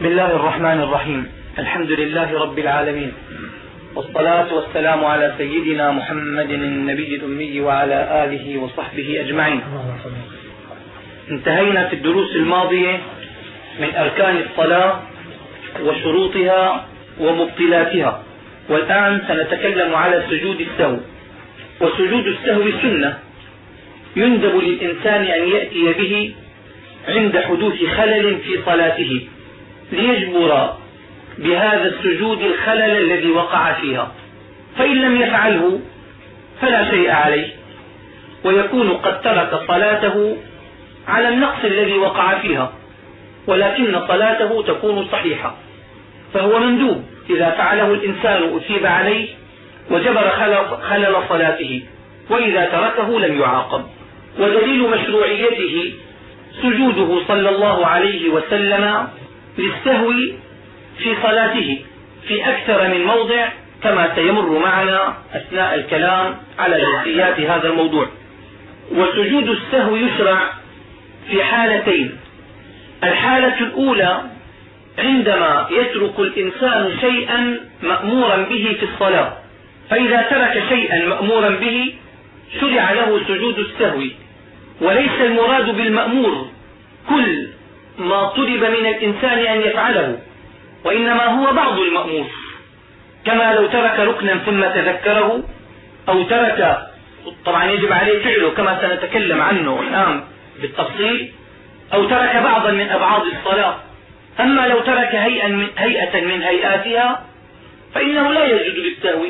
بسم الله الرحمن الرحيم. الحمد لله رب العالمين. والصلاة والسلام على سيدنا محمد النبي الأمي وعلى آله وصحبه أجمعين. انتهينا في الدروس الماضية من أركان الصلاة وشروطها ومبطلاتها. والآن سنتكلم على سجود السهو. وسجود السهو سنة يندب للإنسان أن يأتي به عند حدوث خلل في صلاته. ليجبر بهذا السجود الخلل الذي وقع فيها. فإن لم يفعله فلا شيء عليه. ويكون قد ترك صلاته على النقص الذي وقع فيها ولكن صلاته تكون صحيحة. فهو مندوب. إذا فعله الإنسان أثيب عليه وجبر خلل صلاته وإذا تركه لم يعاقب. ودليل مشروعيته سجوده صلى الله عليه وسلم للسهو في صلاته في أكثر من موضع كما سيمر معنا أثناء الكلام على جزئيات هذا الموضوع. وسجود السهو يشرع في حالتين. الحالة الأولى عندما يترك الإنسان شيئا مأمورا به في الصلاة. فإذا ترك شيئا مأمورا به شرع له سجود السهو. وليس المراد بالمأمور كل ما طلب من الإنسان أن يفعله وإنما هو بعض المأمور. كما لو ترك ركنا ثم تذكره أو ترك طبعا يجب عليه فعله كما سنتكلم عنه الآن بالتفصيل أو ترك بعضا من أبعاد الصلاة. أما لو ترك هيئا من هيئة من هيئاتها فإنه لا يسجد للسهو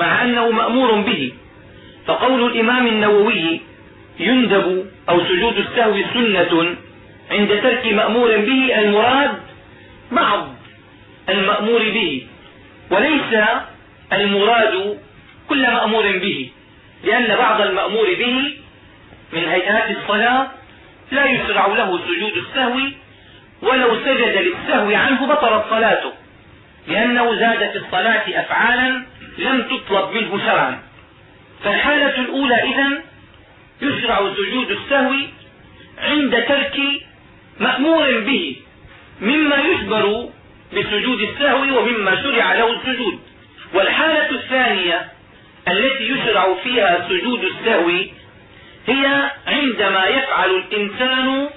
مع أنه مأمور به. فقول الإمام النووي يندب أو سجود السهو سنة عند ترك مأمور به المراد بعض المأمور به وليس المراد كل مأمور به لأن بعض المأمور به من هيئات الصلاة لا يشرع له سجود السهو ولو سجد للسهو عنه بطلت صلاته لأنه زاد في الصلاة أفعالا لم تطلب منه شرعا. فالحالة الأولى إذن يشرع سجود السهو عند ترك مأمور به مما يجبر بسجود السهو ومما شرع له السجود. والحالة الثانية التي يشرع فيها سجود السهو هي عندما يفعل الإنسان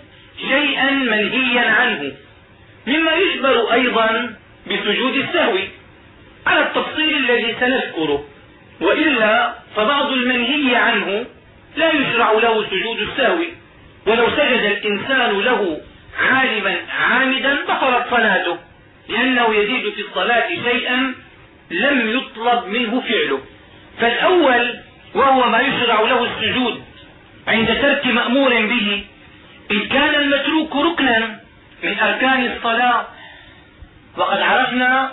شيئا منهيا عنه. مما يجبر أيضا بسجود السهو. على التفصيل الذي سنذكره. وإلا فبعض المنهي عنه لا يشرع له سجود السهو. ولو سجد الإنسان له عالما عامدا بطلت صلاته لأنه يزيد في الصلاة شيئا لم يطلب منه فعله. فالأول وهو ما يشرع له السجود عند ترك مأمور به إن كان المتروك ركنا من أركان الصلاة وقد عرفنا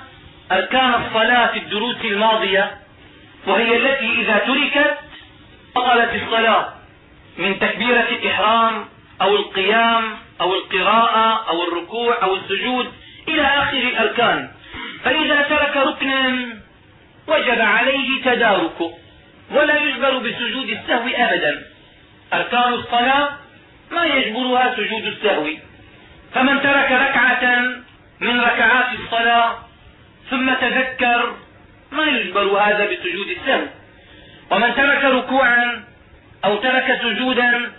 أركان الصلاة في الدروس الماضية وهي التي إذا تركت بطلت الصلاة. من تكبيرة الإحرام أو القيام أو القراءة أو الركوع أو السجود إلى آخر الأركان. فإذا ترك ركنا وجب عليه تداركه ولا يجبر بسجود السهو أبدا. أركان الصلاة ما يجبرها سجود السهو. فمن ترك ركعة من ركعات الصلاة ثم تذكر ما يجبر هذا بسجود السهو. ومن ترك ركوعا أو ترك سجودا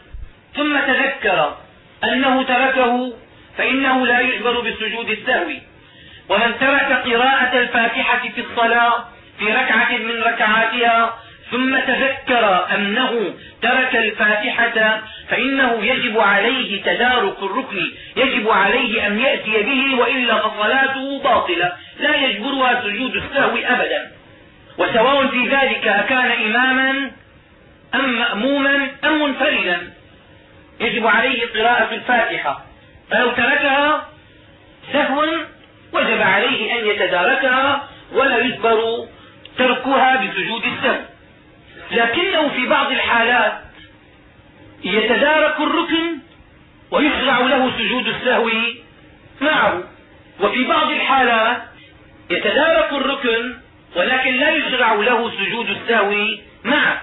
ثم تذكر أنه تركه فإنه لا يجبر بسجود السهو. ومن ترك قراءة الفاتحة في الصلاة في ركعة من ركعاتها ثم تذكر أنه ترك الفاتحة فإنه يجب عليه تدارك الركن يجب عليه أن يأتي به وإلا فصلاته باطلة لا يجبرها سجود السهو أبدا. وسواء في ذلك أكان إماما أم مأموما أم منفردا. يجب عليه قراءة الفاتحة. فلو تركها سهوا وجب عليه أن يتداركها ولا يجبر تركها بسجود السهو. لكنه في بعض الحالات يتدارك الركن ويشرع له سجود السهو معه. وفي بعض الحالات يتدارك الركن ولكن لا يشرع له سجود السهو معه.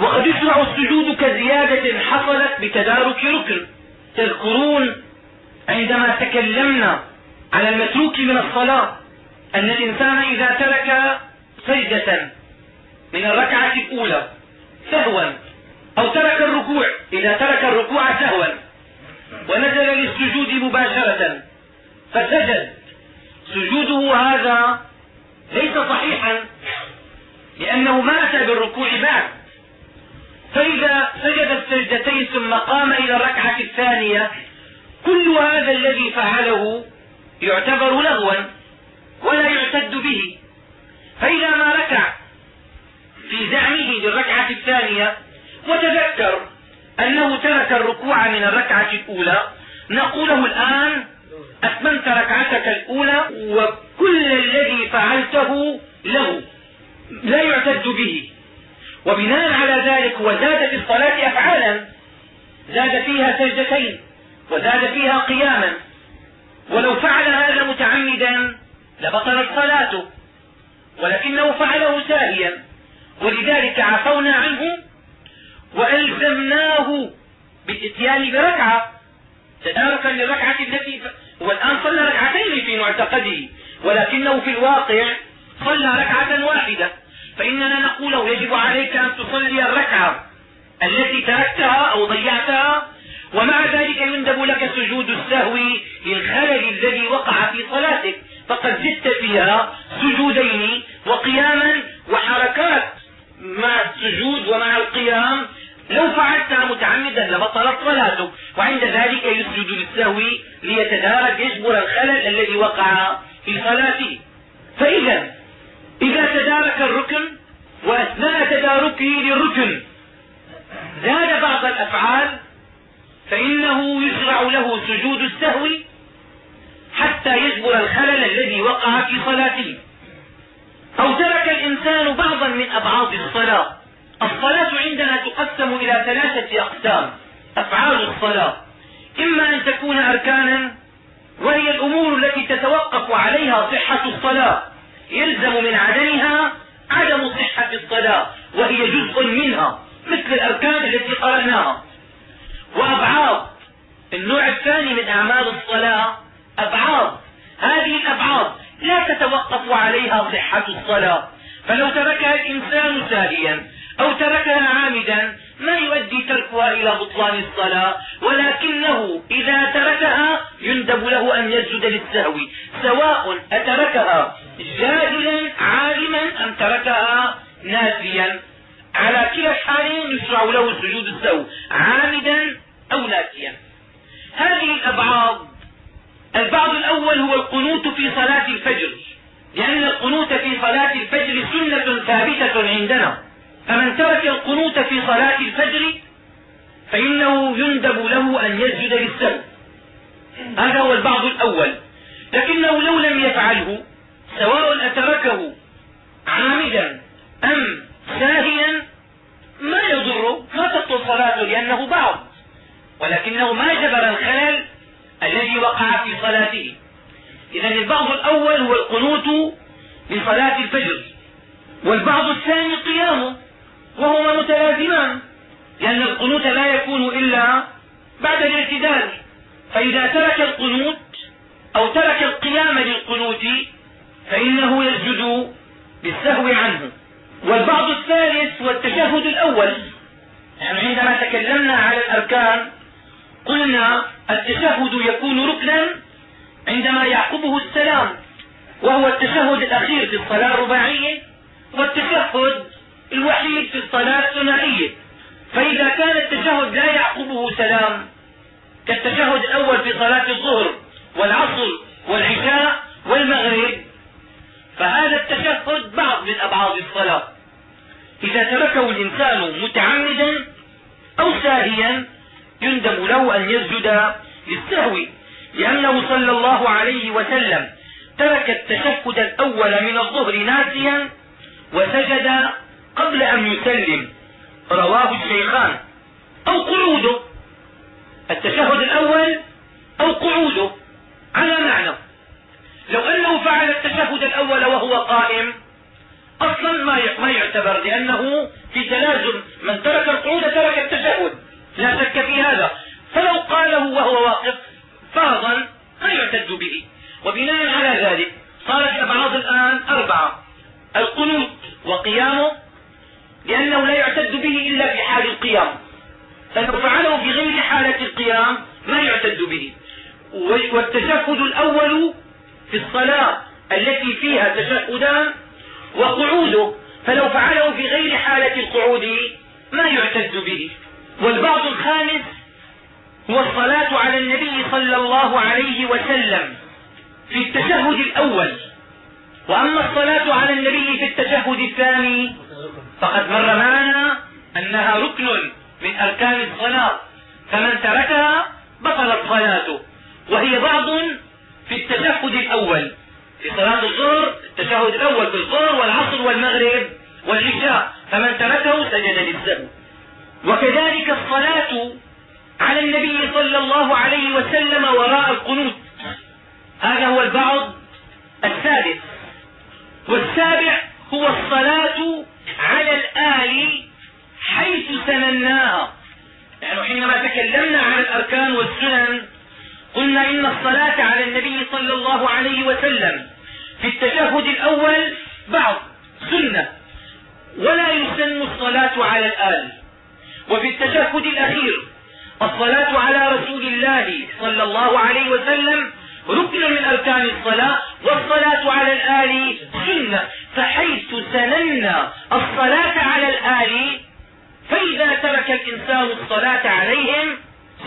وقد يشرع السجود كزيادة حصلت بتدارك ركن. تذكرون عندما تكلمنا على المتروك من الصلاة أن الإنسان إذا ترك سجدة من الركعة الأولى سهوا أو ترك الركوع إذا ترك الركوع سهوا ونزل للسجود مباشرة فسجد. سجوده هذا ليس صحيحا لأنه ما أتى بالركوع بعد. فإذا سجد السجدتين ثم قام إلى الركعة الثانية كل هذا الذي فعله يعتبر لغوا ولا يعتد به. فإذا ما ركع في زعمه للركعة الثانية وتذكر أنه ترك الركوع من الركعة الأولى نقول له الآن أتممت ركعتك الأولى وكل الذي فعلته له لا يعتد به. وبناء على ذلك وزاد في الصلاة أفعالا زاد فيها سجدتين وزاد فيها قياما. ولو فعل هذا متعمدا لبطلت صلاته ولكنه فعله ساهيا. ولذلك عفونا عنه وألزمناه بالإتيان بركعة. تداركا للركعة التي هو الآن صلى ركعتين في معتقده ولكنه في الواقع صلى ركعة واحدة. فإننا نقول يجب عليك أن تصلي الركعة التي تركتها أو ضيعتها ومع ذلك يندب لك سجود السهو للخلل الذي وقع في صلاتك. فقد زدت فيها سجودين وقياما وحركات مع السجود ومع القيام. لو فعلتها متعمدا لبطلت صلاتك. وعند ذلك يسجد للسهو ليتدارك يجبر الخلل الذي وقع في صلاته. فإذا إذا تدارك الركن وأثناء تداركه للركن زاد بعض الأفعال فإنه يشرع له سجود السهو حتى يجبر الخلل الذي وقع في صلاته. أو ترك الإنسان بعضا من أبعاد الصلاة. الصلاة عندنا تقسم إلى ثلاثة أقسام. أفعال الصلاة. إما أن تكون أركانا وهي الأمور التي تتوقف عليها صحة الصلاة. يلزم من عدمها عدم صحة الصلاة وهي جزء منها مثل الأركان التي قرأناها. وأبعاد النوع الثاني من أعمال الصلاة أبعاد. هذه الأبعاد لا تتوقف عليها صحة الصلاة. فلو تركها الإنسان ساهيا أو تركها عامدا ما يؤدي تركها إلى بطلان الصلاة. ولكنه إذا تركها يندب له أن يسجد للسهو سواء أتركها جاهلا عالما أم تركها ناسيا. على كلا الحالين يشرع له سجود السهو عامدا أو ناسيا. هذه الأبعاد البعض الأول هو القنوت في صلاة الفجر. لأن القنوت في صلاة الفجر سنة ثابتة عندنا. فمن ترك القنوت في صلاة الفجر فإنه يندب له أن يسجد للسهو هذا هو البعض الأول. لكنه لو لم يفعله سواء أتركه عامدا أم ساهيا ما يضره ما تبطل صلاته لأنه بعض. ولكنه ما جبر الخلل الذي وقع في صلاته. إذا البعض الأول هو القنوت لصلاة الفجر والبعض الثاني قيامه وهما متلازمان لأن القنوت لا يكون إلا بعد الاعتدال. فإذا ترك القنوت أو ترك القيام للقنوت فإنه يسجد بالسهو عنه. والبعض الثالث هو التشهد الأول. نحن عندما تكلمنا على الأركان قلنا التشهد يكون ركنا عندما يعقبه السلام وهو التشهد الأخير في الصلاة الرباعية والتشهد الوحيد في الصلاة الثنائية. فإذا كان التشهد لا يعقبه سلام كالتشهد الأول في صلاة الظهر والعصر والعشاء والمغرب فهذا التشهد بعض من أبعاد الصلاة. إذا تركه الإنسان متعمدا أو ساهيا يندب له أن يسجد للسهو لأنه صلى الله عليه وسلم ترك التشهد الأول من الظهر ناسيا وسجد قبل أن يسلم. رواه الشيخان. أو قعوده. التشهد الأول أو قعوده. على معنى. لو أنه فعل التشهد الأول وهو قائم أصلا ما ما يعتبر لأنه في تلازم من ترك القعود ترك التشهد. لا شك في هذا. فلو قاله وهو واقف فرضا ما يعتد به. وبناء على ذلك صارت الأبعاد الآن أربعة. القنوت وقيامه لأنه لا يعتد به إلا في حال القيام. فلو فعله في غير حالة القيام ما يعتد به. والتشهد الأول في الصلاة التي فيها تشهدان وقعوده فلو فعله في غير حالة القعود ما يعتد به. والبعض الخامس هو الصلاة على النبي صلى الله عليه وسلم في التشهد الأول. وأما الصلاة على النبي في التشهد الثاني فقد مر معنا أنها ركن من أركان الصلاة فمن تركها بطلت صلاته. وهي بعض في التشهد الأول. في صلاة الظهر التشهد الأول في الظهر والعصر والمغرب والعشاء. فمن تركه سجد للسهو وكذلك الصلاة على النبي صلى الله عليه وسلم وراء القنوت. هذا هو البعض السادس والسابع هو الصلاة على الآل حيث سنناها يعني حينما تكلمنا عن الأركان والسنن قلنا إن الصلاة على النبي صلى الله عليه وسلم في التشهد الأول بعض سنة ولا يسن الصلاة على الآل. وفي التشهد الأخير الصلاة على رسول الله صلى الله عليه وسلم ركن من أركان الصلاة والصلاة على الآل سنة. فحيث سننا الصلاة على الآل فإذا ترك الإنسان الصلاة عليهم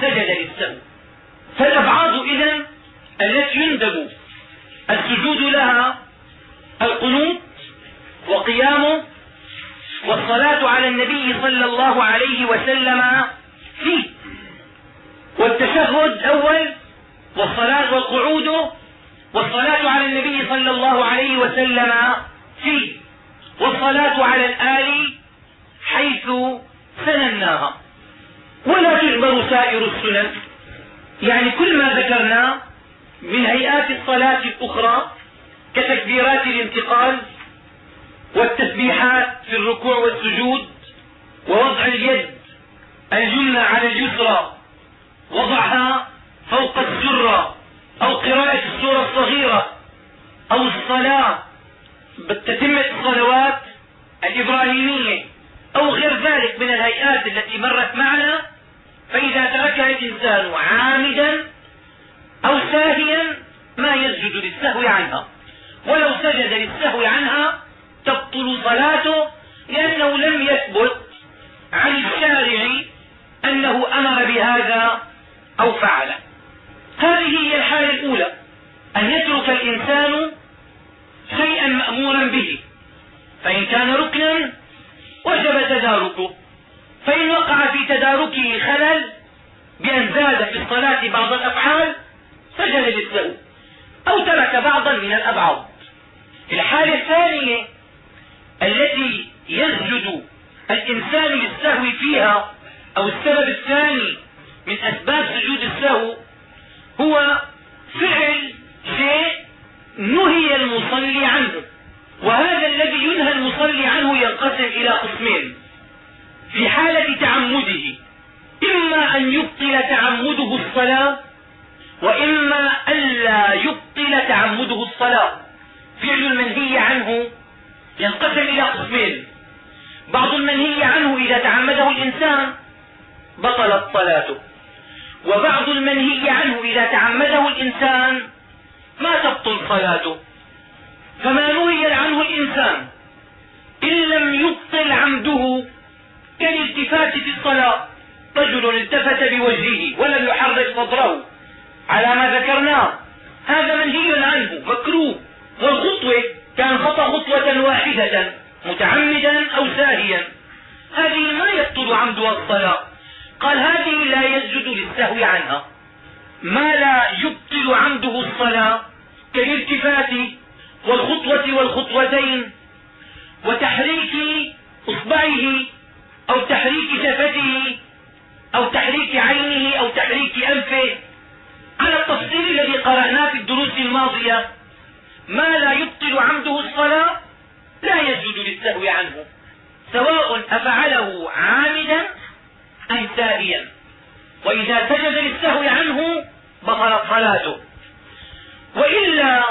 سجد للسهو فالأبعاد إذن التي يندب السجود لها القنوت وقيامه والصلاة على النبي صلى الله عليه وسلم فيه. والتشهد الأول والصلاة والقعود والصلاة على النبي صلى الله عليه وسلم فيه. والصلاة على الآل حيث سنناها. ولا تجبر سائر السنن. يعني كل ما ذكرنا من هيئات الصلاة الأخرى كتكبيرات الانتقال والتسبيحات في الركوع والسجود ووضع اليد اليمنى على اليسرى وضعها فوق السرة أو قراءة السورة الصغيرة أو الصلاة بتتمة الصلوات الإبراهيمية أو غير ذلك من الهيئات التي مرت معنا فإذا تركها الإنسان عامدا أو ساهيا ما يسجد للسهو عنها. ولو سجد للسهو عنها تبطل صلاته لأنه لم يثبت عن الشارع أنه أمر بهذا أو فعله هذه هي الحالة الأولى أن يترك الإنسان شيئا مأمورا به. فإن كان ركنا وجب تداركه. فإن وقع في تداركه خلل بأن زاد في الصلاة بعض الأفعال سجد للسهو أو ترك بعضا من الأبعاد. الحالة الثانية التي يسجد الإنسان للسهو فيها أو السبب الثاني من أسباب سجود السهو هو فعل شيء نهي المصلي عنه وهذا الذي ينهى المصلي عنه ينقسم إلى قسمين. في حالة تعمده. إما أن يبطل تعمده الصلاة وإما ألا يبطل تعمده الصلاة. فعل المنهي عنه ينقسم إلى قسمين. بعض المنهي عنه إذا تعمده الإنسان بطلت صلاته وبعض المنهي عنه إذا تعمده الإنسان ما تبطل صلاته. فما نهي عنه الإنسان؟ إن لم يبطل عمده كالالتفات في الصلاة. رجل التفت بوجهه ولم يحرك صدره على ما ذكرناه هذا منهي عنه مكروه والخطوة كان خطأ خطوة واحدة متعمدا أو ساهيا هذه ما يبطل عمدها الصلاة. قال هذه لا يسجد للسهو عنها. ما لا يبطل عمده الصلاة كالالتفات والخطوة والخطوتين وتحريك إصبعه أو تحريك شفته أو تحريك عينه أو تحريك أنفه. على التفصيل الذي قرأناه في الدروس الماضية ما لا يبطل عمده الصلاة لا يسجد للسهو عنه سواء أفعله عامدا أم ساهيا وإذا سجد للسهو عنه بطلت صلاته. وإلا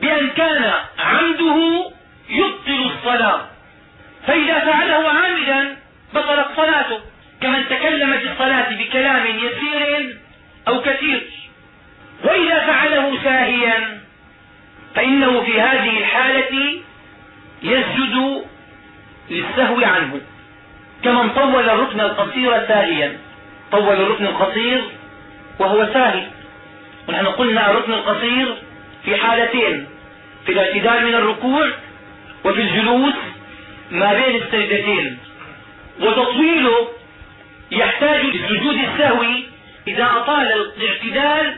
بأن كان عمده يبطل الصلاة فإذا فعله عامدا بطلت صلاته كمن تكلم في الصلاة بكلام يسير أو كثير. وإذا فعله ساهيا فإنه في هذه الحالة يسجد للسهو عنه. كمن طول الركن القصير ساهيا. طول الركن القصير وهو ساهي. ونحن قلنا الركن القصير في حالتين في الاعتدال من الركوع وفي الجلوس ما بين السجدتين. وتطويله يحتاج لسجود السهو إذا أطال الاعتدال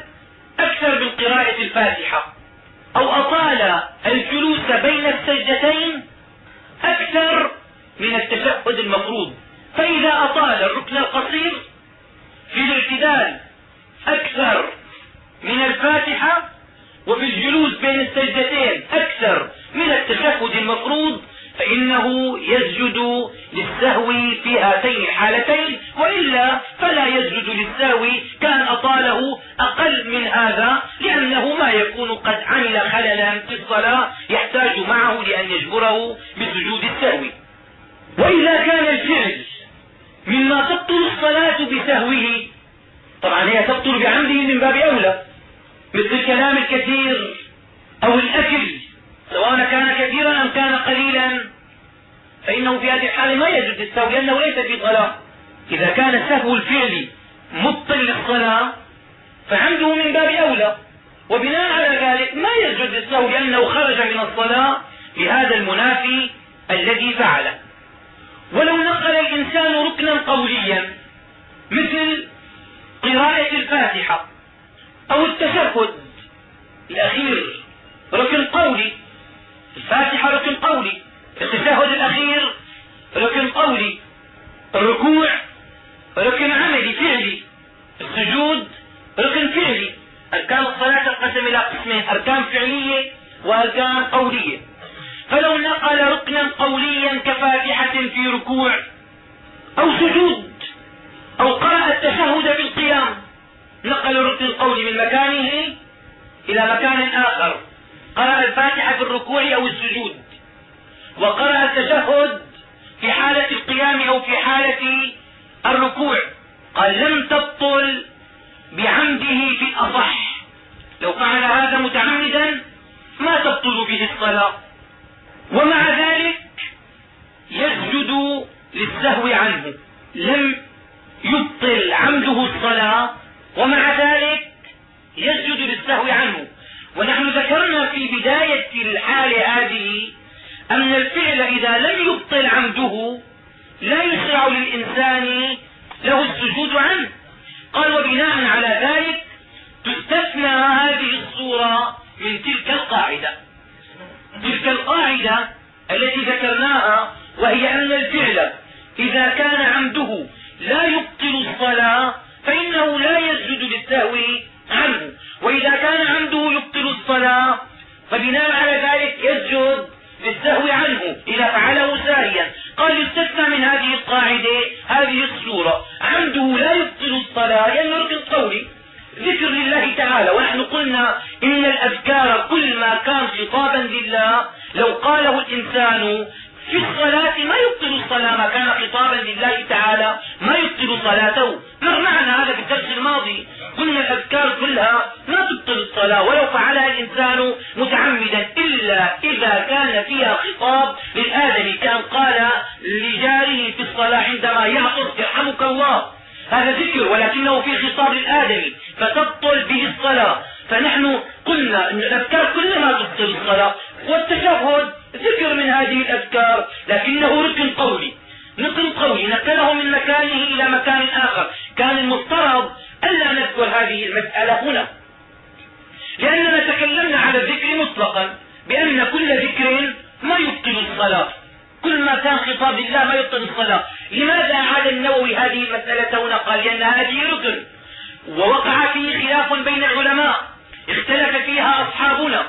أكثر من قراءة الفاتحة أو أطال الجلوس بين السجدتين أكثر من التشهد المفروض. فإذا أطال الركن القصير في الاعتدال أكثر من الفاتحة وفي الجلوس بين السجدتين أكثر من التشهد المفروض فإنه يسجد للسهو في هاتين الحالتين وإلا فلا يسجد للسهو كان أطاله أقل من هذا لأنه ما يكون قد عمل خللا في الصلاة يحتاج معه لأن يجبره بسجود السهو. وإذا كان الفعل مما تبطل الصلاة بسهوه طبعا هي تبطل بعمده من باب أولى مثل الكلام الكثير أو الأكل سواء كان كثيرا أم كان قليلا فإنه في هذه الحالة ما يجوز السهو لأنه ليس في صلاة إذا كان سهو الفعل مبطل للصلاة فعمده من باب أولى. وبناء على ذلك ما يسجد السهو لأنه خرج من الصلاة لهذا المنافي الذي فعله. ولو نقل الإنسان ركنا قوليا مثل قراءة الفاتحة أو التشهد. الأخير ركن قولي. الفاتحة ركن قولي. التشهد الأخير ركن قولي. الركوع ركن عملي فعلي. السجود ركن فعلي. أركان الصلاة تنقسم إلى قسمين أركان فعلية وأركان قولية. فلو نقل ركنا قوليا كفاتحة في ركوع أو سجود أو قرأ التشهد في القيام نقل الركن القولي من مكانه إلى مكان آخر. قرأ الفاتحة في الركوع أو السجود. وقرأ التشهد في حالة القيام أو في حالة الركوع. قال لم تبطل بعمده في الأصح. لو فعل هذا متعمدا ما تبطل به الصلاة. ومع ذلك يسجد للسهو عنه. لم يبطل عمده الصلاة. ومع ذلك يسجد للسهو عنه. ونحن ذكرنا في بداية الحالة هذه أن الفعل إذا لم يبطل عمده لا يشرع للإنسان له السجود عنه. قال وبناء على ذلك تستثنى هذه الصورة من تلك القاعدة. تلك القاعدة التي ذكرناها وهي أن الفعل إذا كان عمده لا يبطل الصلاة فإنه لا يسجد للسهو عنه. وإذا كان عمده يبطل الصلاة فبناء على ذلك يسجد للسهو عنه إذا فعله ساهيا قال يستثنى من هذه القاعدة هذه الصورة عمده لا يبطل الصلاة لأنه ركن قولي ذكر لله تعالى. ونحن قلنا إن الأذكار كل ما كان خطابا لله لو قاله الإنسان في الصلاة ما يبطل الصلاة ما كان خطابا لله تعالى ما يبطل صلاته. مرنا هذا في الدرس الماضي قلنا الأذكار كلها ما تبطل الصلاة ولو فعلها الإنسان متعمدا إلا إذا كان فيها خطاب للآدمي كان قال لجاره في الصلاة عندما يعطس يرحمك الله. هذا ذكر ولكنه في خطاب للآدمي فتبطل به الصلاة. فنحن قلنا أن الأذكار كلها تبطل الصلاة. والتشهد ذكر من هذه الأذكار. لكنه ركن قولي نقل قولي نقله من مكانه إلى مكان آخر. كان المفترض ألا نذكر هذه المسألة هنا. لأننا تكلمنا على الذكر مطلقا. بأن كل ذكر ما يبطل الصلاة. كل ما كان خطاب الله ما يبطل الصلاة. لماذا عاد النووي هذه المسألة هنا قال لأن هذه ركن ووقع فيه خلاف بين العلماء. اختلف فيها أصحابنا.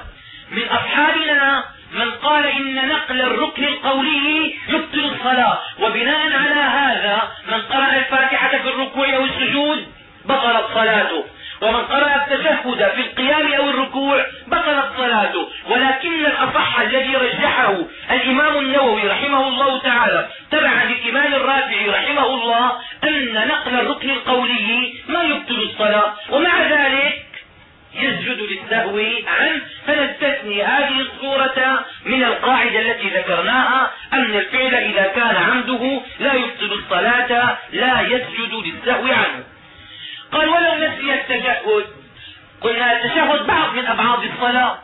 من أصحابنا من قال إن نقل الركن القولي يبطل الصلاة. وبناء على هذا من قرأ الفاتحة في الركوع أو السجود بطلت صلاته. ومن قرأ التشهد في القيام أو الركوع بطل صلاته. ولكن الأصح الذي رجحه الإمام النووي رحمه الله تعالى تبعا للإمام الرافعي رحمه الله أن نقل الركن القولي ما يبطل الصلاة. ومع ذلك يسجد للسهو عنه فنستثني هذه الصورة من القاعدة التي ذكرناها أن الفعل إذا كان عمده لا يبطل الصلاة لا يسجد للسهو عنه. قال ولو نسي التشهد. قلنا التشهد بعض من أبعاد الصلاة.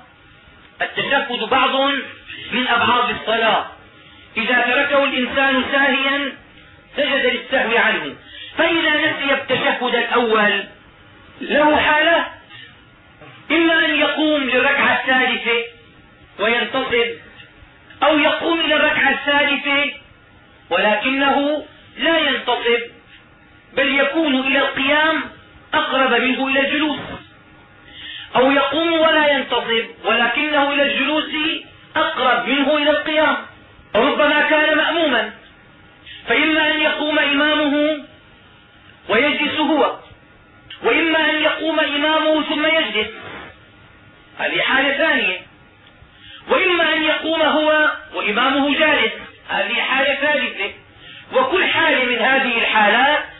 التشهد بعض من أبعاد الصلاة. إذا تركه الإنسان ساهيا سجد للسهو عنه. فإذا نسي التشهد الأول له حالة. إما أن يقوم للركعة الثالثة وينتصب أو يقوم إلى الركعة الثالثة ولكنه لا ينتصب بل يكون إلى القيام أقرب منه إلى الجلوس. أو يقوم ولا ينتصب ولكنه إلى الجلوس أقرب منه إلى القيام. وربما كان مأموما فإما أن يقوم إمامه ويجلس هو وإما أن يقوم إمامه ثم يجلس. هذه حالة ثانية. وإما أن يقوم هو وإمامه جالس. هذه حالة ثالثة. وكل حالة من هذه الحالات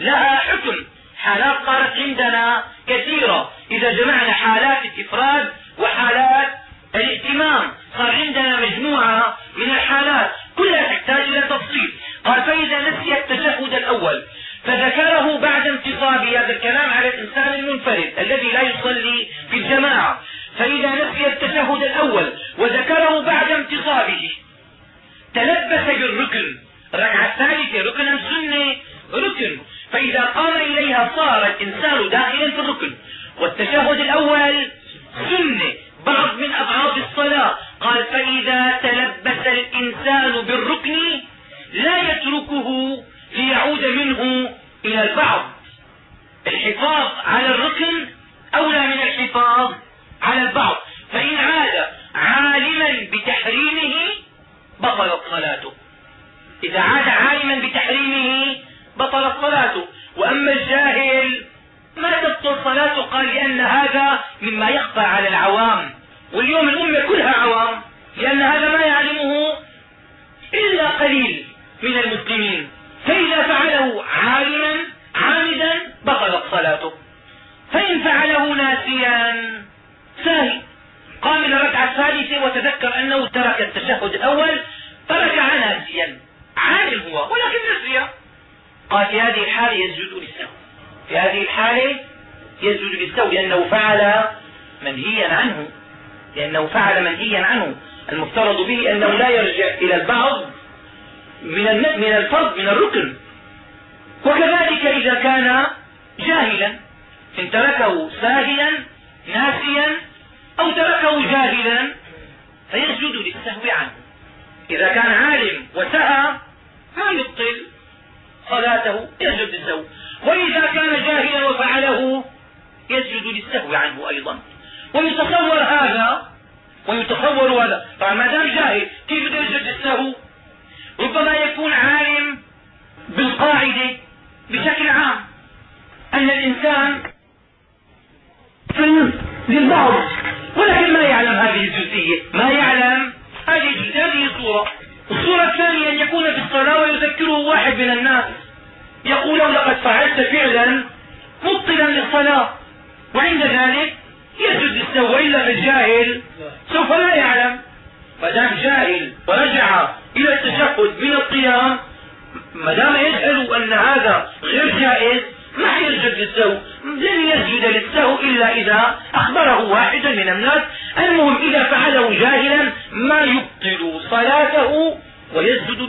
لها حكم. حالات صارت عندنا كثيرة. إذا جمعنا حالات الإفراد وحالات الاهتمام صار عندنا مجموعة من الحالات كلها تحتاج إلى تفصيل. قال فإذا نسي التشهد الأول فذكره بعد انتصابه هذا الكلام على الإنسان المنفرد الذي لا يصلي في الجماعة فإذا نسي التشهد الأول وذكره بعد انتصابه تلبس بالركن. الركعة الثالثة ركن ام سنة ركن. فإذا قام إليها صار الإنسان داخلا في الركن. والتشهد الأول سنة بعض من أبعاد الصلاة. قال فإذا تلبس الإنسان بالركن لا يتركه ليعود منه إلى البعض. الحفاظ على الركن أولى من الحفاظ على البعض. فإن عاد عالما بتحريمه بطلت صلاته. إذا عاد عالما بتحريمه بطلت صلاته وأما الجاهل ما تبطل صلاته قال لأن هذا مما يخفى على العوام. واليوم الأمة كلها عوام لأن هذا ما يعلمه إلا قليل من المسلمين. فإذا فعله عالما عامدا بطلت صلاته. فإن فعله ناسيا ساهي قام إلى الركعه الثالثه وتذكر أنه ترك التشهد الأول تركها ناسيا. عالم هو ولكن نسي قال في هذه الحاله يسجد للسهو في هذه الحاله يسجد للسهو لأنه فعل منهيا عنه. لأنه فعل منهيا عنه. المفترض به أنه لا يرجع إلى البعض من من الفرض من الركن. وكذلك إذا كان جاهلا إن تركه ساهيا ناسيا أو تركه جاهلا فيسجد للسهو عنه. إذا كان عالم وسهى ما يبطل. صلاته يسجد للسهو وإذا كان جاهلا وفعله يسجد للسهو عنه أيضا. ويتصور هذا ويتصور هذا. طبعا ما دام جاهل كيف بده يسجد للسهو؟ ربما يكون عالم بالقاعدة بشكل عام. أن الإنسان للبعض ولكن ما يعلم هذه الجزئية ما يعلم هذه هذه الصورة. الصورة الثانية أن يكون في الصلاة ويذكره واحد من الناس. يقول لقد فعلت فعلا مبطلا للصلاة. وعند ذلك يسجد للسهو والا الجاهل. سوف لا يعلم. ما دام جاهل ورجع إلى التشهد من القيام ما دام يجهل أن هذا غير جائز ما يسجد للسهو لن يسجد للسهو إلا إذا أخبره واحد من الناس المهم إذا فعله جاهلا ما يبطل. ويسجد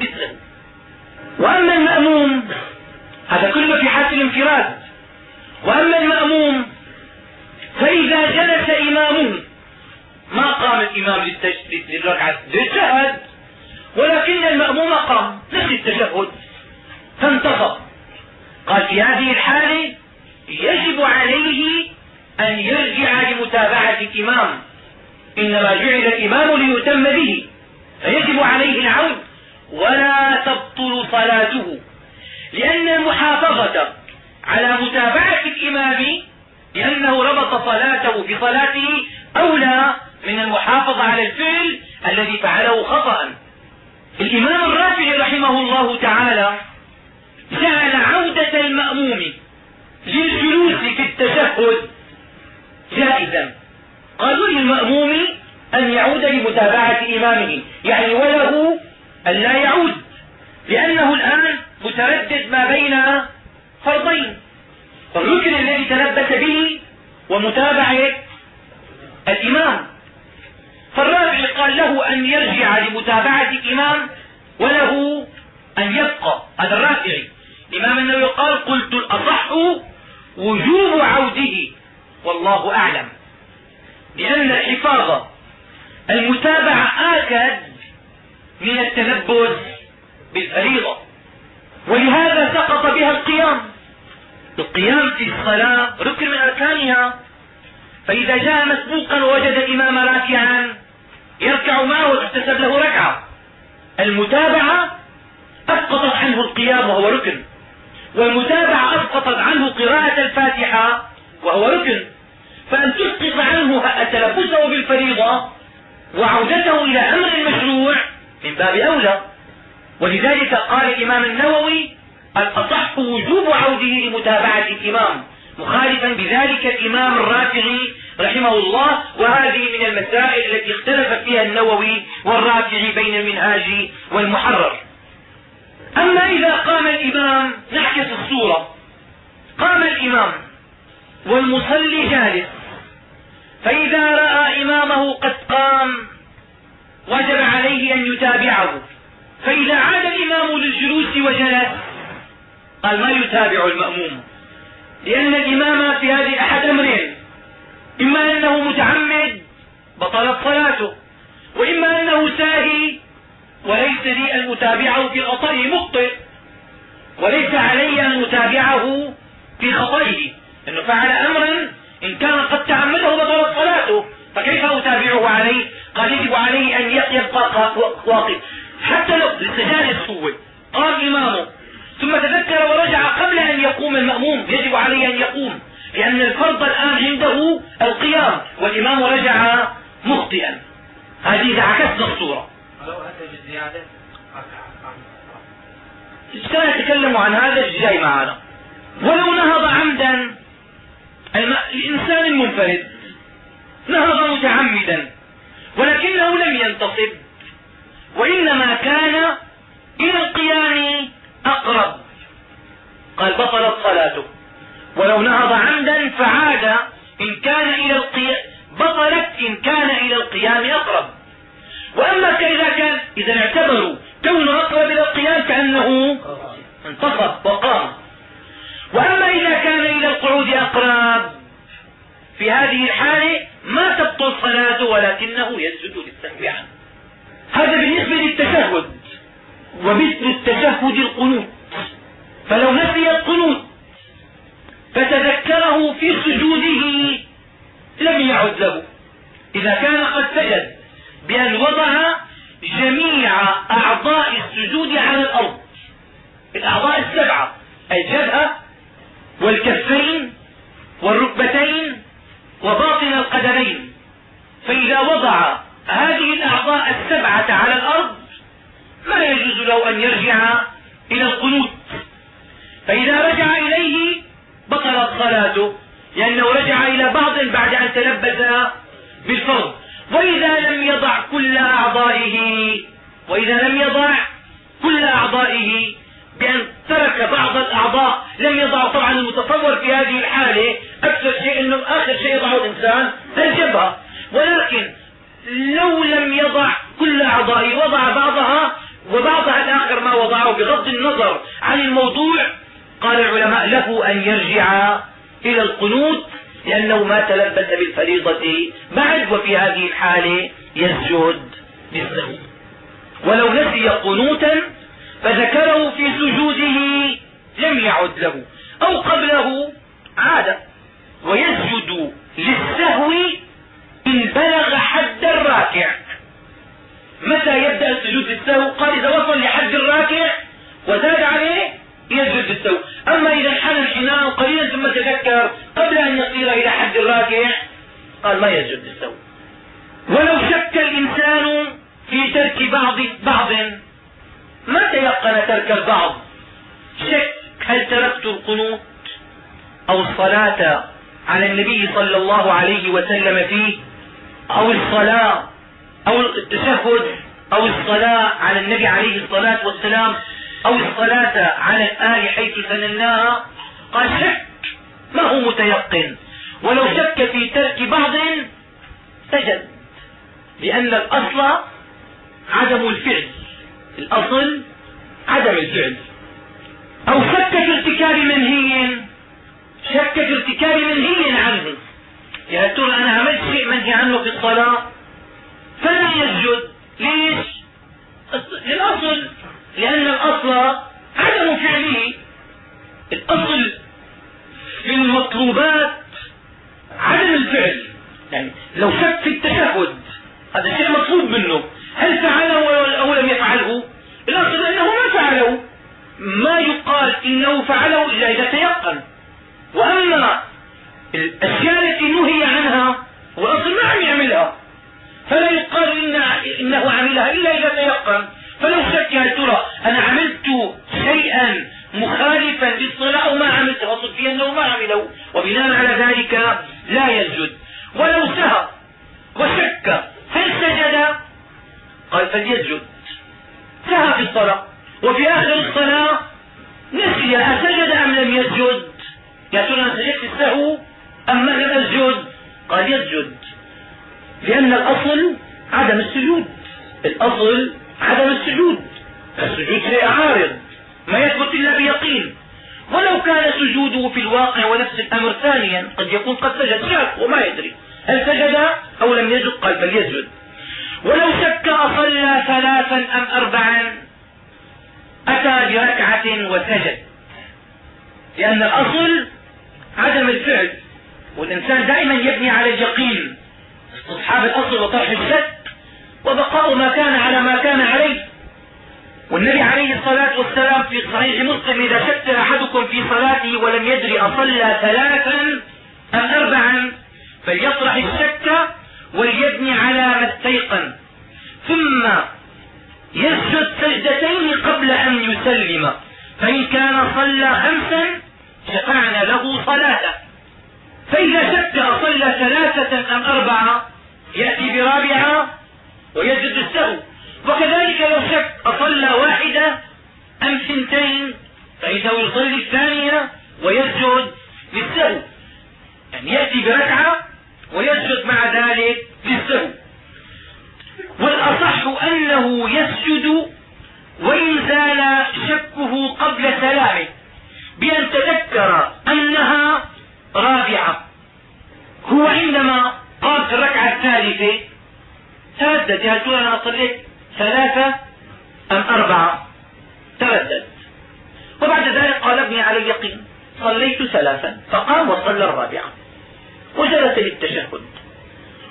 المتابعة آكد من التلبس بالفريضة. ولهذا سقط بها القيام. القيام في الصلاة ركن من أركانها. فإذا جاء مسبوقا ووجد الإمام راكعا يركع معه وتحتسب له ركعة. المتابعة أسقطت عنه القيام وهو ركن. والمتابعة أسقطت عنه قراءة الفاتحة وهو ركن. فأن تسقط عنه تلبسه بالفريضة وعودته إلى أمر مشروع من باب أولى. ولذلك قال الإمام النووي الأصح وجوب عوده لمتابعة الإمام مخالفا بذلك الإمام الرافعي رحمه الله. وهذه من المسائل التي اختلف فيها النووي والرافعي بين المنهاج والمحرر. أما إذا قام الإمام نعكس الصورة. قام الإمام والمصلي جالس. فإذا رأى إمامه قد قام وجب عليه أن يتابعه. فإذا عاد الإمام للجلوس وجلس قال ما يتابع المأموم؟ لأن الإمام في هذه أحد أمرين. إما أنه متعمد بطلت صلاته. وإما أنه ساهي وليس لي أن أتابعه في خطئه مخطئ. وليس علي أن أتابعه في خطئه. إنه فعل امرا إن كان قد تعمده بطلت صلاته فكيف أتابعه عليه؟ قال يجب عليه أن يبقى واقف. حتى لو لسه هو قام إمامه ثم تذكر ورجع قبل أن يقوم المأموم يجب عليه أن يقوم لأن الفرض الآن عنده القيام والإمام رجع مخطئا. هذه اذا عكسنا الصورة سنتكلم عن هذا الجاي معنا. ولو نهض عمدا الإنسان المنفرد. نهض متعمدا ولكنه لم ينتصب. وإنما كان إلى القيام أقرب. قال بطلت صلاته. ولو نهض عمدا فعاد إن كان إلى القيام بطلت إن كان إلى القيام أقرب. وأما إذا كان إذا اعتبروا كونه أقرب إلى القيام كأنه انتصب وقام. وأما إذا كان إلى القعود أقرب في هذه الحالة ما تبطل صلاته ولكنه يسجد للسهو هذا بالنسبة للتشهد ومثل التشهد القنوت. فلو نسي القنوت فتذكره في سجوده لم يعد له. إذا كان قد سجد بأن وضع جميع أعضاء السجود على الأرض. الأعضاء السبعة الجبهة والكفين والركبتين وباطن القدمين. فإذا وضع هذه الأعضاء السبعة على الأرض ما يجوز له أن يرجع إلى القنوت. فإذا رجع إليه بطلت صلاته لأنه رجع إلى بعض بعد أن تلبس بالفرض. وإذا لم يضع كل أعضائه وإذا لم يضع كل أعضائه بأن ترك بعض الأعضاء لم يضع طبعا المتصور في هذه الحالة أكثر شيء أنه آخر شيء يضعه الإنسان الجبهة. ولكن لو لم يضع كل أعضائه وضع بعضها وبعضها الآخر ما وضعه بغض النظر عن الموضوع قال العلماء له أن يرجع إلى القنوت لأنه ما تلبس بالفريضة بعد وفي هذه الحالة يسجد بالسهو ولو نسي قنوتا فذكره في سجوده لم يعد له أو قبله عاد. ويسجد للسهو إن بلغ حد الراكع. متى يبدأ السجود للسهو؟ قال إذا وصل لحد الراكع وزاد عليه يسجد للسهو. أما إذا انحنى انحناء قليلا ثم تذكر قبل أن يصير إلى حد الراكع قال ما يسجد للسهو. ولو شك الإنسان في ترك بعض بعض ما تيقن ترك البعض. شك هل تركت القنوت أو الصلاة على النبي صلى الله عليه وسلم فيه؟ أو الصلاة أو التشهد؟ أو الصلاة على النبي عليه الصلاة والسلام؟ أو الصلاة على الآل حيث سنناها؟ قال شك. ما هو متيقن. ولو شك في ترك بعض سجد لأن الأصل عدم الفعل. الأصل عدم الفعل. أو شك في ارتكاب منهي. شك في ارتكاب منهي عنه. يا ترى أنا عملت شيء منهي عنه في الصلاة. فلا يسجد. ليش؟ للأصل. لأن الأصل عدم فعله. الأصل في المطلوبات عدم الفعل. يعني لو شك في التشهد هذا شيء مطلوب منه. هل فعله أو لم يفعله؟ الأصل أنه ما فعله. ما يقال إنه فعله إلا إذا تيقن. وأما الأشياء التي نهي عنها هو أصلا ما عم يعملها فلا يقال إنه عملها إلا إذا تيقن. فلو شك هل ترى أنا عملت شيئا مخالفا للصلاة أو ما عملته وصدفيا أنه ما عمله وبناء على ذلك لا يسجد ولو سهى وشك هل سجد؟ قال فليسجد. سهى في الصلاة. وفي آخر الصلاة نسي أسجد أم لم يسجد؟ يا ترى سجدت السهو أم لم أسجد قال يسجد. لأن الأصل عدم السجود. الأصل عدم السجود. السجود شيء عارض ما يثبت إلا بيقين. ولو كان سجوده في الواقع ونفس الأمر ثانيا قد يكون قد سجد شاك وما يدري. هل سجد أو لم يسجد؟ قال فليسجد ولو شك أصلى ثلاثا أم أربعا أتى بركعة وسجد. لأن الأصل عدم الفعل. والإنسان دائما يبني على اليقين. استصحاب الأصل وطرح الشك وبقاء ما كان على ما كان عليه. والنبي عليه الصلاة والسلام في صحيح مسلم إذا شك أحدكم في صلاته ولم يدري أصلى ثلاثا أم أربعا فليطرح الشك وليبني على ما استيقن. ثم يسجد سجدتين قبل أن يسلم. فإن كان صلى خمسا شفعنا له صلاته فإذا شك أصلى ثلاثة أم أربعة يأتي برابعة ويسجد السهو وكذلك لو شك أصلى واحدة أم ثنتين فإنه يصلي الثانية ويسجد للسهو. يعني يأتي بركعة ويسجد مع ذلك للسهو. والأصح أنه يسجد وإن زال شكه قبل سلامه بأن تذكر أنها رابعة. هو عندما قام في الركعة الثالثة تردد هل تقول أنا صليت ثلاثة أم أربعة؟ تردد. وبعد ذلك قال ابني على اليقين صليت ثلاثا فقام وصلى الرابعة. وجلس للتشهد.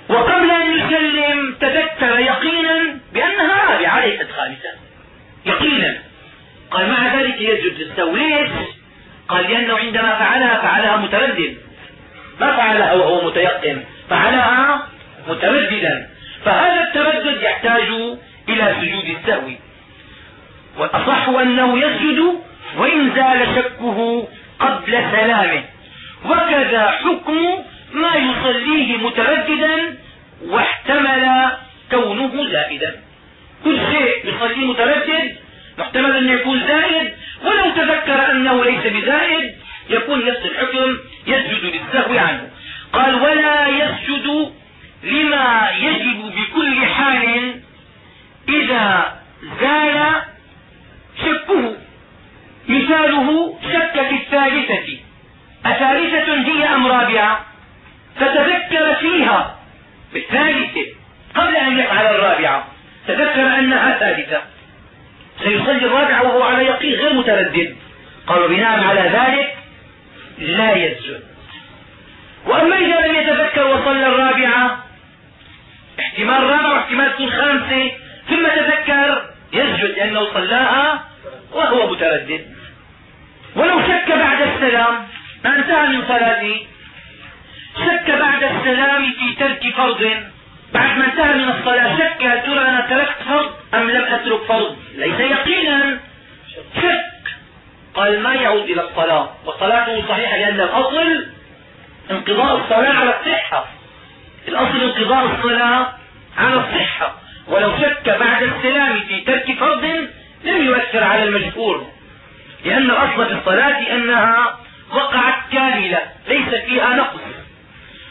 وقبل أن يسلم تذكر يقينا بأنها رابعة ليست خامسة يقينا. قال مع ذلك يسجد للسهو ليش قال لأنه عندما فعلها فعلها متردد. ما فعلها وهو متيقن فعلها مترددا. فهذا التردد يحتاج إلى سجود السهو. والأصح أنه يسجد وإن زال شكه قبل سلامه. وكذا حكم ما يصليه مترددا واحتمل كونه زائدا. كل شيء يصليه متردد محتمل أن يكون زائد. ولو تذكر أنه ليس بزائد يكون نفس الحكم يسجد للسهو عنه. قال ولا يسجد لما يجب بكل حال إذا زال شكه. مثاله شك في الثالثة. أثالثة هي أم رابعة فتذكر فيها. بالثالثة قبل أن يفعل الرابعة تذكر أنها ثالثة سيصلي الرابعة وهو على يقين غير متردد. قالوا بناء على ذلك لا يسجد. وأما إذا لم يتذكر وصلى الرابعة احتمال رابعة واحتمال تكون خامسة ثم تذكر يسجد لأنه صلاها وهو متردد. ولو شك بعد السلام ما انتهى من صلاته. شك بعد السلام في ترك فرض. بعد ما انتهى من الصلاة شك هل ترى أنا تركت فرض أم لم أترك فرض؟ ليس يقينا. شك. قال ما يعود إلى الصلاة وصلاته صحيحة لأن الأصل انقضاء الصلاة على الصحة. الأصل انقضاء الصلاة على الصحة. ولو شك بعد السلام في ترك فرض لم يؤثر على المشهور لأن الأصل في الصلاة أنها وقعت كاملة ليس فيها نقص.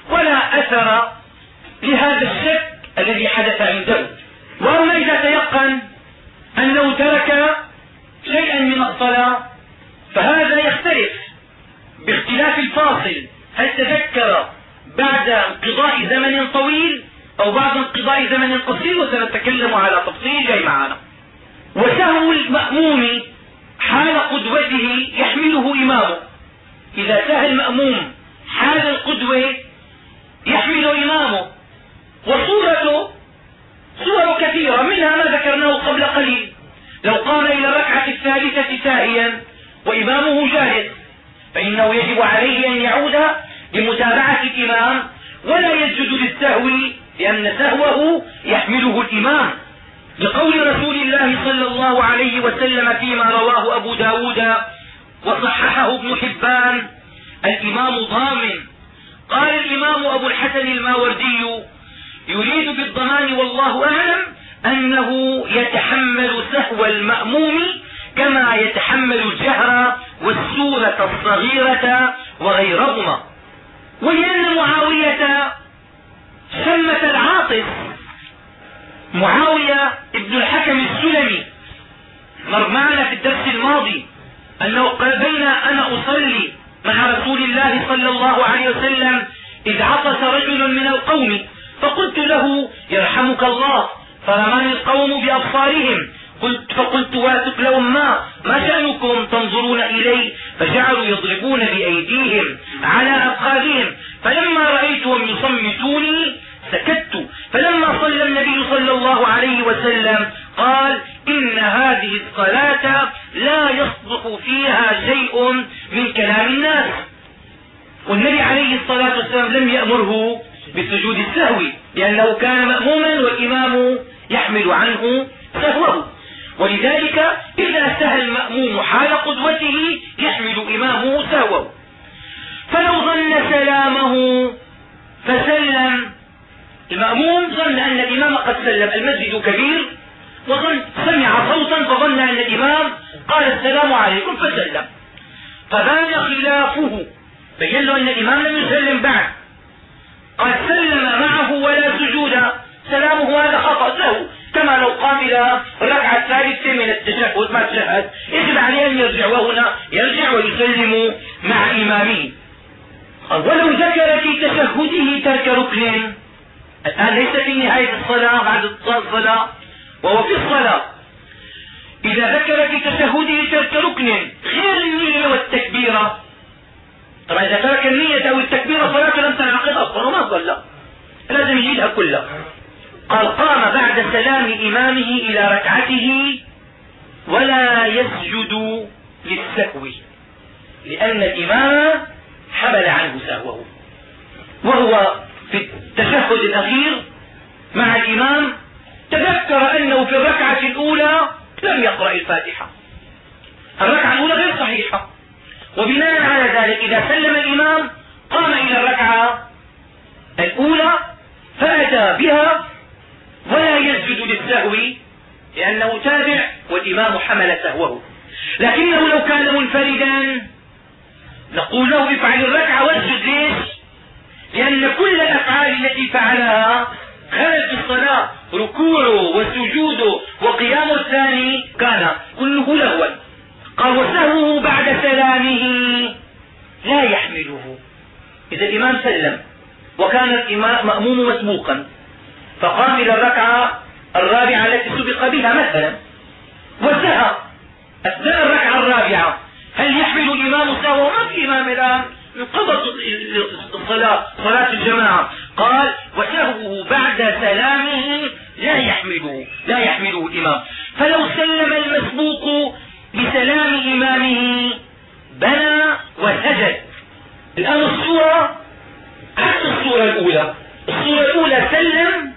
ولا أثر لهذا الشك الذي حدث عنده وأما إذا تيقن أنه ترك شيئا من الصلاة فهذا يختلف باختلاف الفاصل. هل تذكر بعد انقضاء زمن طويل أو بعد انقضاء زمن قصير؟ وسنتكلم على تفصيل جاي معنا. وسهو المأموم حال قدوته يحمله إمامه. إذا سهى المأموم حال القدوة يحمل إمامه وصورته صور كثيرة منها ما ذكرناه قبل قليل. لو قام إلى الركعة الثالثة ساهيا وإمامه جاهز فإنه يجب عليه أن يعود لمتابعة الإمام ولا يسجد للسهو لأن سهوه يحمله الإمام. لقول رسول الله صلى الله عليه وسلم فيما رواه أبو ب داود وصححه ابن حبان الإمام ضامن قال الإمام أبو الحسن الماوردي يريد بالضمان والله أعلم أنه يتحمل سهو المأموم كما يتحمل الجهر والسورة الصغيرة وغيرهما. ولأن معاوية شمة العاطف معاوية ابن الحكم السلمي مر معنا في الدرس الماضي أنه قال بين أنا أصلي مع رسول الله صلى الله عليه وسلم إذ عطس رجل من القوم فقلت له يرحمك الله فرماني القوم بأبصارهم. قلت فقلت واتك لهم ما ما شأنكم تنظرون إلي فجعلوا يضربون بأيديهم على أبقالهم فلما رأيتهم يصمتوني سكت. فلما صلى النبي صلى الله عليه وسلم قال إن هذه الصلاة لا يصدق فيها شيء من كلام الناس. والنبي عليه الصلاة والسلام لم يأمره بسجود السهو لأنه كان مأموما والإمام يحمل عنه سهوه. ولذلك إذا سهى المأموم حال قدوته يحمل إمامه سهوه. فلو ظن سلامه فسلم المأموم ظن أن الإمام قد سلم المسجد كبير وظن سمع صوتا فظن أن الإمام قال السلام عليكم فسلم. فبان خلافه. بين له أن الإمام لم يسلم بعد. قد سلم معه ولا سجود. سلامه هذا خطأ له. كما لو قام إلى الركعة الثالثة من التشهد ما تشهد. يجب عليه أن يرجع وهنا يرجع ويسلم مع إمامه. ولو ذكر في تشهده ترك ركن الآن ليس في نهاية الصلاة بعد الصلاة وهو في الصلاة. إذا ذكر في تشهده ترك ركن غير النية والتكبيرة طبعا إذا ترك النية أو التكبيرة صلاته لم تنعقد أصلا وما صلى. لازم يجيبها كلها. قال قام بعد سلام إمامه إلى ركعته ولا يسجد للسهو لأن الإمام حمل عنه سهوه. وهو في التشهد الأخير مع الإمام تذكر أنه في الركعة الأولى لم يقرأ الفاتحة. الركعة الأولى غير صحيحة. وبناء على ذلك إذا سلم الإمام قام إلى الركعة الأولى فأتى بها ولا يسجد للسهو لأنه تابع والإمام حمل سهوه. لكنه لو كان منفردا نقول له افعل الركعة واسجد ليش؟ لأن كل الأفعال التي فعلها في الصلاة ركوعه وسجوده وقيامه الثاني كان كله لهوا قال وسهوه بعد سلامه لا يحمله. إذا الإمام سلم وكان الإمام مأموم مسبوقا فقام إلى الركعة الرابعة التي سبق بها مثلا. وسهى أثناء الركعة الرابعة هل يحمل الإمام سهوا ما في إمام الآن. انقضت الصلاة صلاة الجماعة. قال وسهوه بعد سلامه لا يحمله لا يحمله الإمام. فلو سلم المسبوق بسلام إمامه بنى وسجد. الآن الصورة عكس الصورة الأولى. الصورة الأولى سلم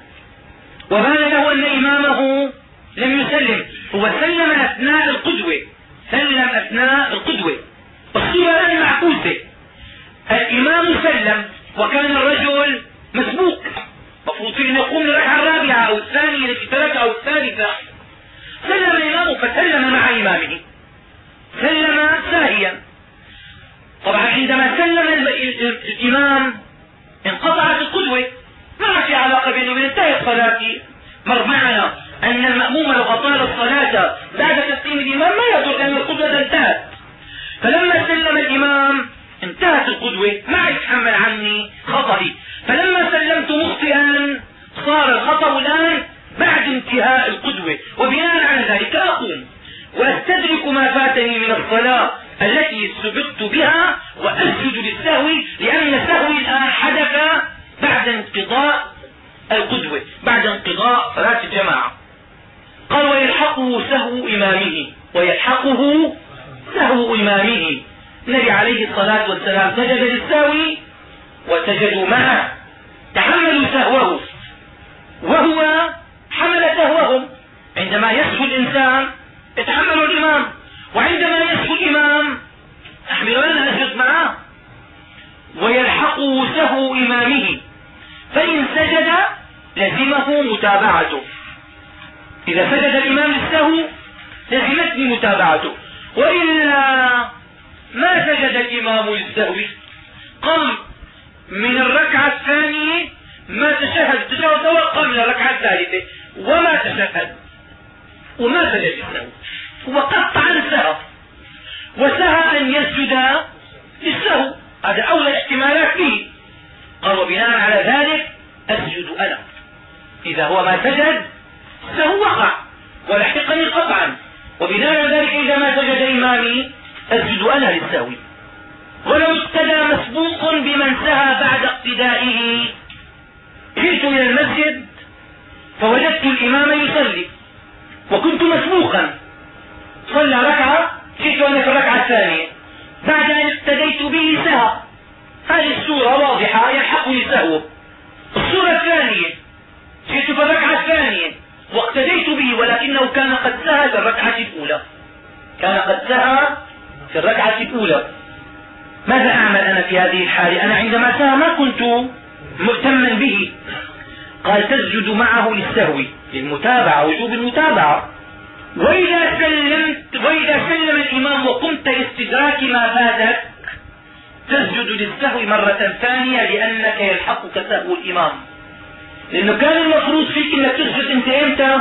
وبان له أن إمامه لم يسلم. هو سلم أثناء القدوة. سلم أثناء القدوة. الصورة الآن معكوسة. الإمام سلم وكان الرجل مسبوق مفروض أن يقوم للركعة الرابعة أو الثانية التي تركها أو الثالثة. سلم الإمام فسلم مع إمامه. سلم ساهيا. طبعا عندما سلم الإمام انقطعت القدوة ما في علاقة بينه وبين صلاتي مر معنا أن المأموم لو أطال الصلاة بعد تسليم الإمام ما يدر أن القدوة انتهت. فلما سلم الإمام انتهت القدوة ما يتحمل عني خطئي فلما سلمت مخطئا صار الخطأ الآن بعد انتهاء القدوة. وبناء على ذلك أقوم وأستدرك ما فاتني من الصلاة التي سبقت بها وأسجد للسهو لأن سهوي الآن حدث بعد انقضاء القدوة بعد انقضاء صلاة الجماعة. قال ويلحقه سهو إمامه ويلحقه سهو إمامه. النبي عليه الصلاة والسلام سجد للسهو وسجدوا معه. تحملوا سهوه. وهو حمل سهوهم عندما يسهو الإنسان يتحمل الإمام. وعندما يسهو الإمام أحمل أنا أسجد معه؟ ويلحقه سهو إمامه. فإن سجد لزمه متابعته. إذا سجد الإمام للسهو لزمتني متابعته وإلا ما سجد الإمام للسهو قام من الركعة الثانية ما تشهد. تشهد توقع من الركعة الثالثة. وما تشهد. وما سجد للسهو هو قطعا سهى وسهى أن يسجد للسهو. هذا أولى الاحتمالات به قال وبناء على ذلك أسجد أنا. إذا هو ما سجد سهو وقع. ولحقني قطعا وبناء على ذلك إذا ما سجد إمامي أسجد أنا للسهو ولو اقتدى مسبوق بمن سهى بعد اقتدائه. جئت إلى المسجد فوجدت الإمام يصلي. وكنت مسبوقا. صلى ركعة جئت أنا في الركعة الثانية. بعد أن اقتديت به سهى. هذه السورة واضحة يلحقني سهو الصورة الثانية جئت في الركعة الثانية واقتديت به ولكنه كان قد سهى في الركعة الأولى. كان قد سهى في الركعة الأولى. ماذا أعمل أنا في هذه الحالة أنا عندما سهى ما كنت مهتما به. قال تسجد معه للسهو للمتابعة وجوب المتابعة. وإذا سلمت وإذا سلم الإمام وقمت لاستدراك ما فاتك تسجد للسهو مرة ثانية لأنك يلحقك سهو الإمام. لأنه كان المفروض فيك أنك تسجد أنت إمتى؟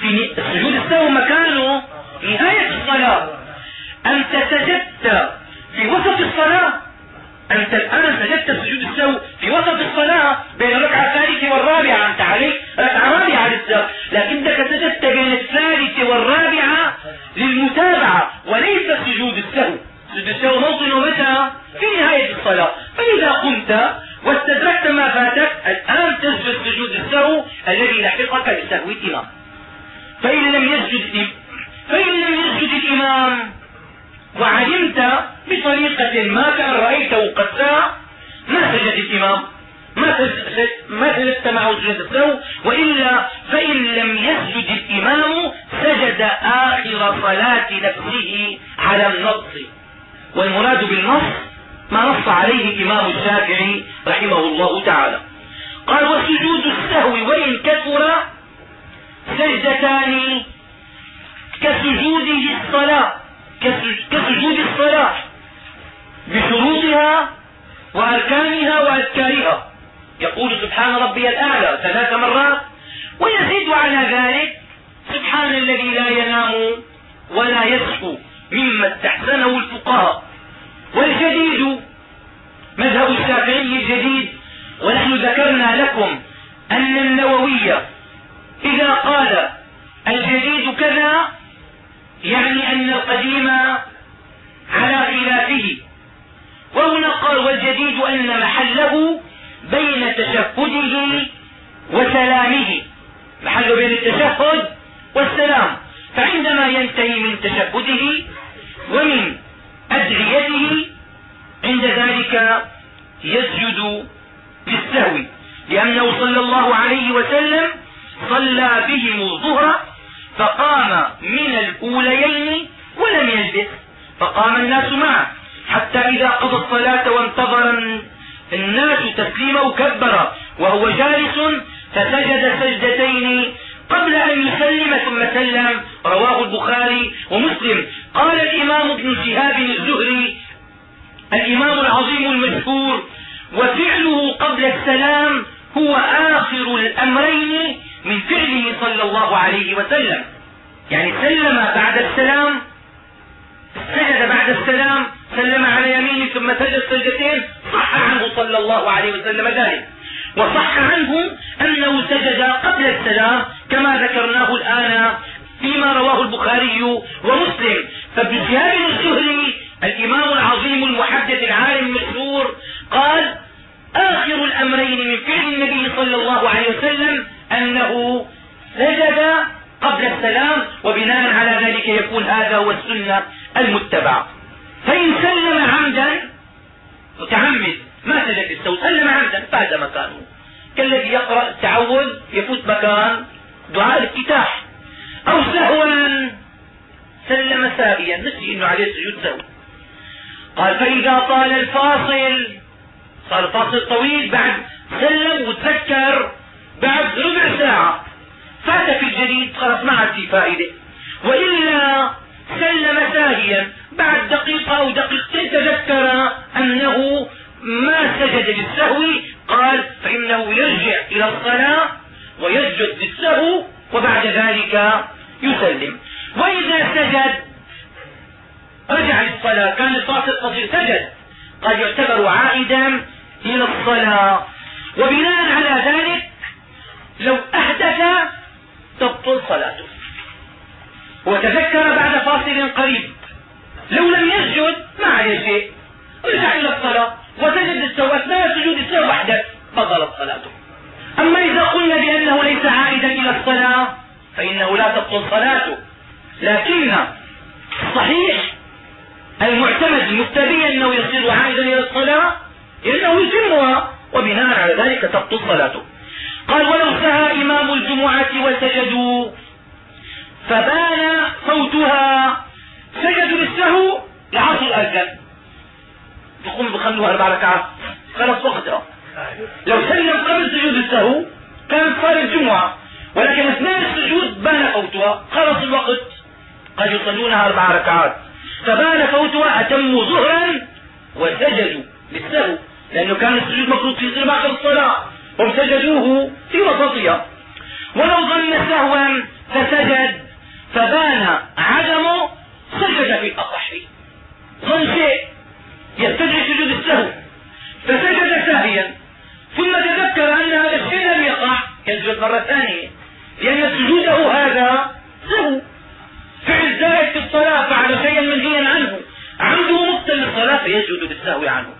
في سجود السهو مكانه. نهاية الصلاة. أنت سجدت في وسط الصلاة. أنت الآن سجدت سجود السهو في وسط الصلاة بين الركعة الثالثة والرابعة. أنت عليك ركعة رابعة للسهو لكنك سجدت بين الثالثة والرابعة للمتابعة وليس سجود السهو سجود السهو موطنه متى؟ في نهاية الصلاة. فإذا قمت واستدركت ما فاتك الآن تسجد سجود السهو الذي لحقك لسهو الإمام. فإن لم يسجد فإن لم يسجد الإمام وعلمت بطريقة ما كان رأيته قد ساء ما سجد الإمام ما سجدت معه سجد السهو وإلا فإن لم يسجد الإمام سجد آخر صلاة نفسه على النص. والمراد بالنص ما نص عليه الإمام الشافعي رحمه الله تعالى. قال وسجود السهو وإن كثر سجدتان كسجوده الصلاة كسجود الصلاة. بشروطها وأركانها وأذكارها. يقول سبحان ربي الأعلى ثلاث مرات ويزيد على ذلك سبحان الذي لا ينام ولا يصحو مما استحسنه الفقهاء. والجديد مذهب الشافعي الجديد ونحن ذكرنا لكم أن النووي إذا قال الجديد كذا يعني أن القديم على خلافه. وهنا قال والجديد أن محله بين تشهده وسلامه. محله بين التشهد والسلام. فعندما ينتهي من تشهده ومن أدعيته عند ذلك يسجد للسهو لأنه صلى الله عليه وسلم صلى بهم الظهر فقام من الأوليين ولم يجلس فقام الناس معه. حتى إذا قضى الصلاة وانتظر الناس تسليمه كبر وهو جالس فسجد سجدتين قبل أن يسلم ثم سلم. رواه البخاري ومسلم. قال الإمام ابن شهاب الزهري الإمام العظيم المشهور وفعله قبل السلام هو آخر الأمرين من فعله صلى الله عليه وسلم. يعني سلم بعد السلام سجد بعد السلام سلم على يمينه ثم سجد سجدتين صح عنه صلى الله عليه وسلم ذلك. وصح عنه أنه سجد قبل السلام كما ذكرناه الآن فيما رواه البخاري ومسلم. فابن شهاب الزهري الإمام العظيم المحدث العالم المشهور قال آخر الأمرين من فعل النبي صلى الله عليه وسلم أنه سجد قبل السلام وبناء على ذلك يكون هذا هو السنة المتبعة. فإن سلم عمدا متعمد ما سجد السوء سلم عمدا فات مكانه. كالذي يقرأ التعوذ يفوت مكان دعاء الافتتاح أو سهوا سلم سائيا نسي إنه عليه سجود سهو. قال فإذا طال الفاصل صار الفاصل طويل بعد سلم وتذكر بعد ربع ساعة. فات في الجديد خلاص ما عاد في فائدة. وإلا سلم ساهيا. بعد دقيقة أو دقيقتين تذكر أنه ما سجد للسهو قال فإنه يرجع إلى الصلاة ويسجد للسهو وبعد ذلك يسلم. وإذا سجد رجع للصلاة. كان الفاصل قصير سجد. قد يعتبر عائدا إلى الصلاة. وبناء لو أحدث تبطل صلاته. وتذكر بعد فاصل قريب. لو لم يسجد ما عليه شيء. رجع إلى الصلاة وسجد السوء اثناء سجود السوء وحده. بطلت صلاته. أما إذا قلنا بأنه ليس عائدا إلى الصلاة فإنه لا تبطل صلاته. لكن الصحيح المعتمد المفتري أنه يصير عائدا إلى الصلاة لأنه يتمها وبناء على ذلك تبطل صلاته. قال ولو سهى إمام الجمعة وسجدوا. فبان فوتها سجدوا للسهو العصر الاذن يقوم بخمسه أربع ركعات. خلص وقتها لو سلم قبل سجود السهو كانت صار الجمعة. ولكن أثناء السجود بان فوتها خلص الوقت. قد يصلونها أربع ركعات. فبان فوتها اتموا ظهرا وسجدوا للسهو لأنه كان السجود مفروض في اخر الصلاة. هم سجدوه في وسطها ولو ظن سهوا فسجد فبان عدمه سجد في الأصح. ظن شيء يستدعي سجود السهو. فسجد ساهيا. ثم تذكر أن هذا الشيء لم يقع يسجد مرة ثانية لأن سجوده هذا سهو. فعل زائد في الصلاة فعل شيئا منهيا عنه. عمده مبطل للصلاة فيسجد بالسهو عنه.